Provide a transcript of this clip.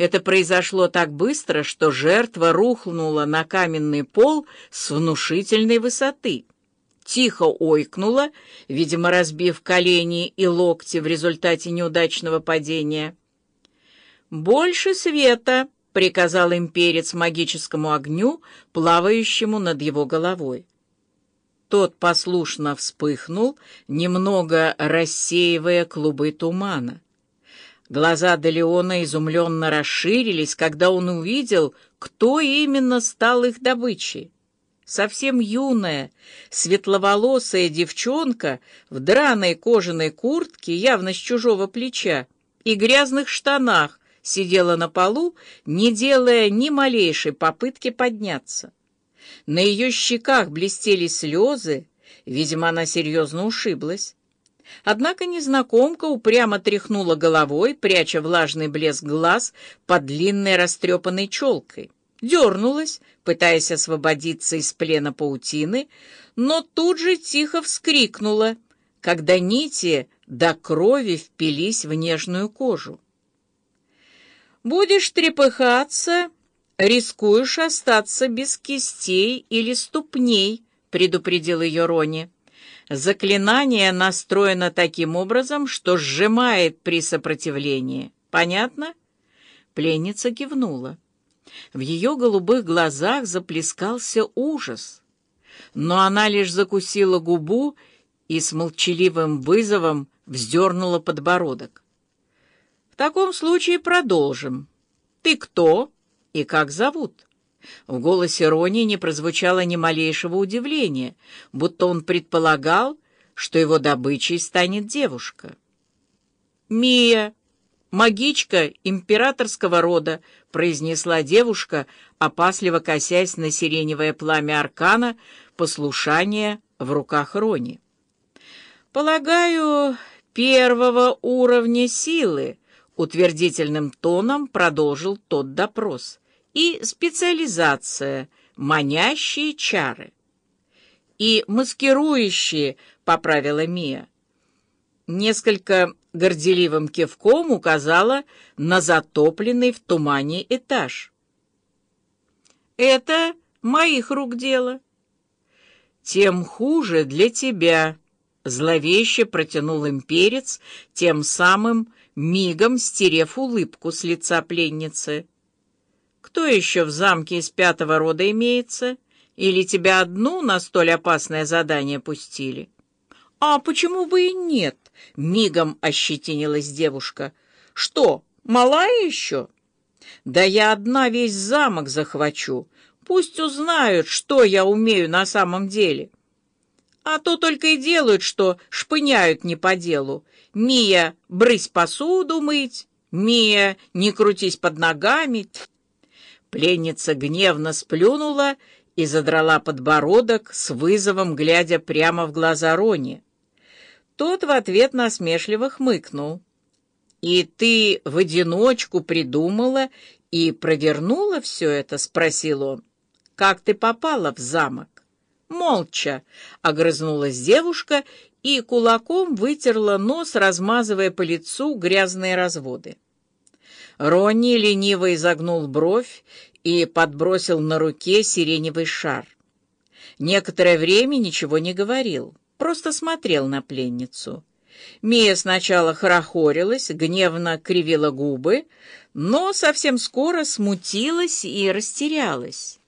Это произошло так быстро, что жертва рухнула на каменный пол с внушительной высоты. Тихо ойкнула, видимо, разбив колени и локти в результате неудачного падения. «Больше света!» — приказал имперец магическому огню, плавающему над его головой. Тот послушно вспыхнул, немного рассеивая клубы тумана. Глаза Делеона изумленно расширились, когда он увидел, кто именно стал их добычей. Совсем юная, светловолосая девчонка в драной кожаной куртке, явно с чужого плеча, и грязных штанах сидела на полу, не делая ни малейшей попытки подняться. На ее щеках блестели слезы, видимо, она серьезно ушиблась. Однако незнакомка упрямо тряхнула головой, пряча влажный блеск глаз под длинной растрепанной челкой. Дернулась, пытаясь освободиться из плена паутины, но тут же тихо вскрикнула, когда нити до крови впились в нежную кожу. «Будешь трепыхаться, рискуешь остаться без кистей или ступней», — предупредил ее Рони. Заклинание настроено таким образом, что сжимает при сопротивлении. Понятно? Пленница кивнула. В ее голубых глазах заплескался ужас. Но она лишь закусила губу и с молчаливым вызовом вздернула подбородок. «В таком случае продолжим. Ты кто и как зовут?» В голосе Рони не прозвучало ни малейшего удивления, будто он предполагал, что его добычей станет девушка. «Мия, магичка императорского рода», — произнесла девушка, опасливо косясь на сиреневое пламя аркана, послушание в руках Рони. «Полагаю, первого уровня силы», — утвердительным тоном продолжил тот допрос и специализация «манящие чары». И маскирующие, поправила Мия. Несколько горделивым кивком указала на затопленный в тумане этаж. «Это моих рук дело». «Тем хуже для тебя», — зловеще протянул имперец, тем самым мигом стерев улыбку с лица пленницы. Кто еще в замке из пятого рода имеется? Или тебя одну на столь опасное задание пустили? А почему бы и нет? Мигом ощетинилась девушка. Что, малая еще? Да я одна весь замок захвачу. Пусть узнают, что я умею на самом деле. А то только и делают, что шпыняют не по делу. Мия, брысь посуду мыть. Мия, не крутись под ногами. Пленница гневно сплюнула и задрала подбородок с вызовом, глядя прямо в глаза Рони. Тот в ответ насмешливо хмыкнул. «И ты в одиночку придумала и провернула все это?» — спросил он. «Как ты попала в замок?» «Молча», — огрызнулась девушка и кулаком вытерла нос, размазывая по лицу грязные разводы. Ронни лениво изогнул бровь и подбросил на руке сиреневый шар. Некоторое время ничего не говорил, просто смотрел на пленницу. Мия сначала хорохорилась, гневно кривила губы, но совсем скоро смутилась и растерялась.